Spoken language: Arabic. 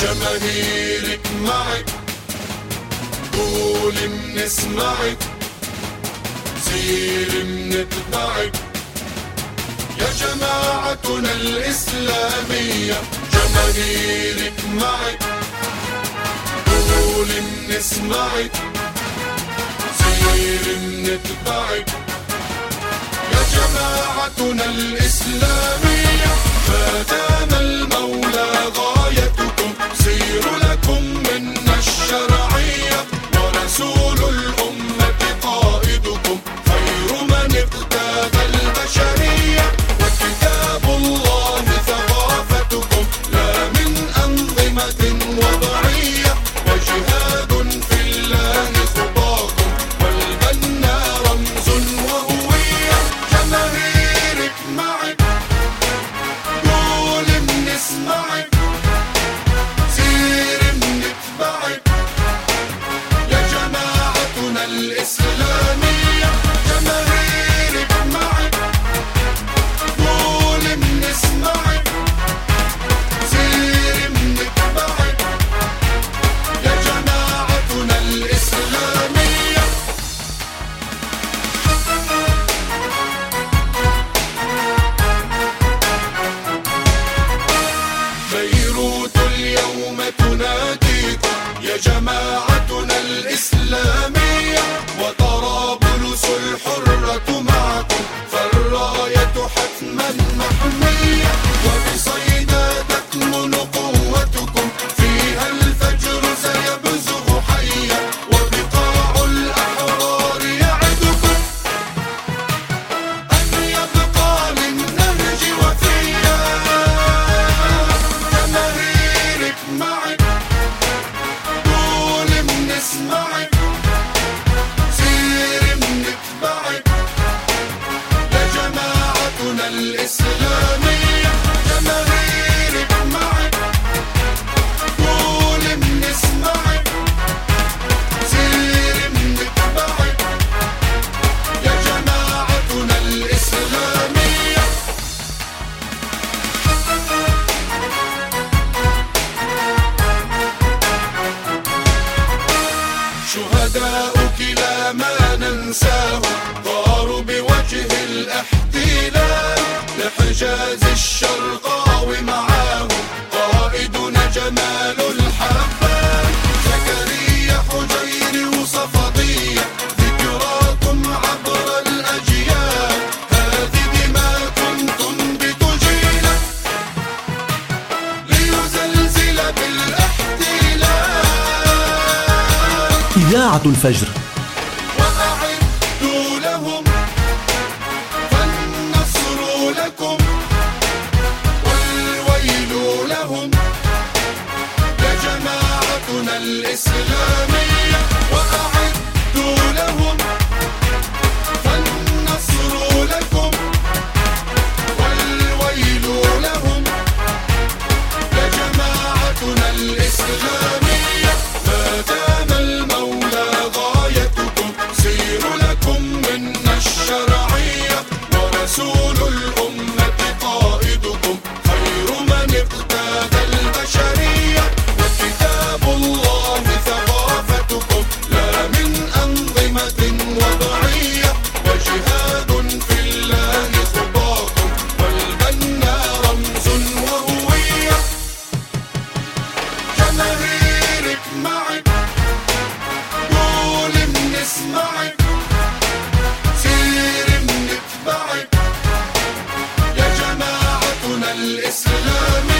جماهيرك معك قول بنسمعك سير بنتبعك يا جماعتنا الإسلامية جماهيرك معك قول بنسمعك سير بنتبعك يا جماعتنا الإسلامية ما الإسلامية يا جماعتنا الإسلامية. بيروت اليوم تناديكم. يا جماعتنا Maria الإسلامية جماهيرك معك قول بنسمعك سير بنتبعك يا جماعتنا الإسلامية شهداؤك لا ما ننساه طاروا بوجه الإحتلال. لحجاز الشرقاوي معاه قائدنا جمال الحبان زكريا حجير وصفدية. ذكراكم عبر الأجيال. هذه دماءكم تنبت جيلا ليزلزل بالإحتلال. إذاعة الفجر. جماعتنا Laisse-le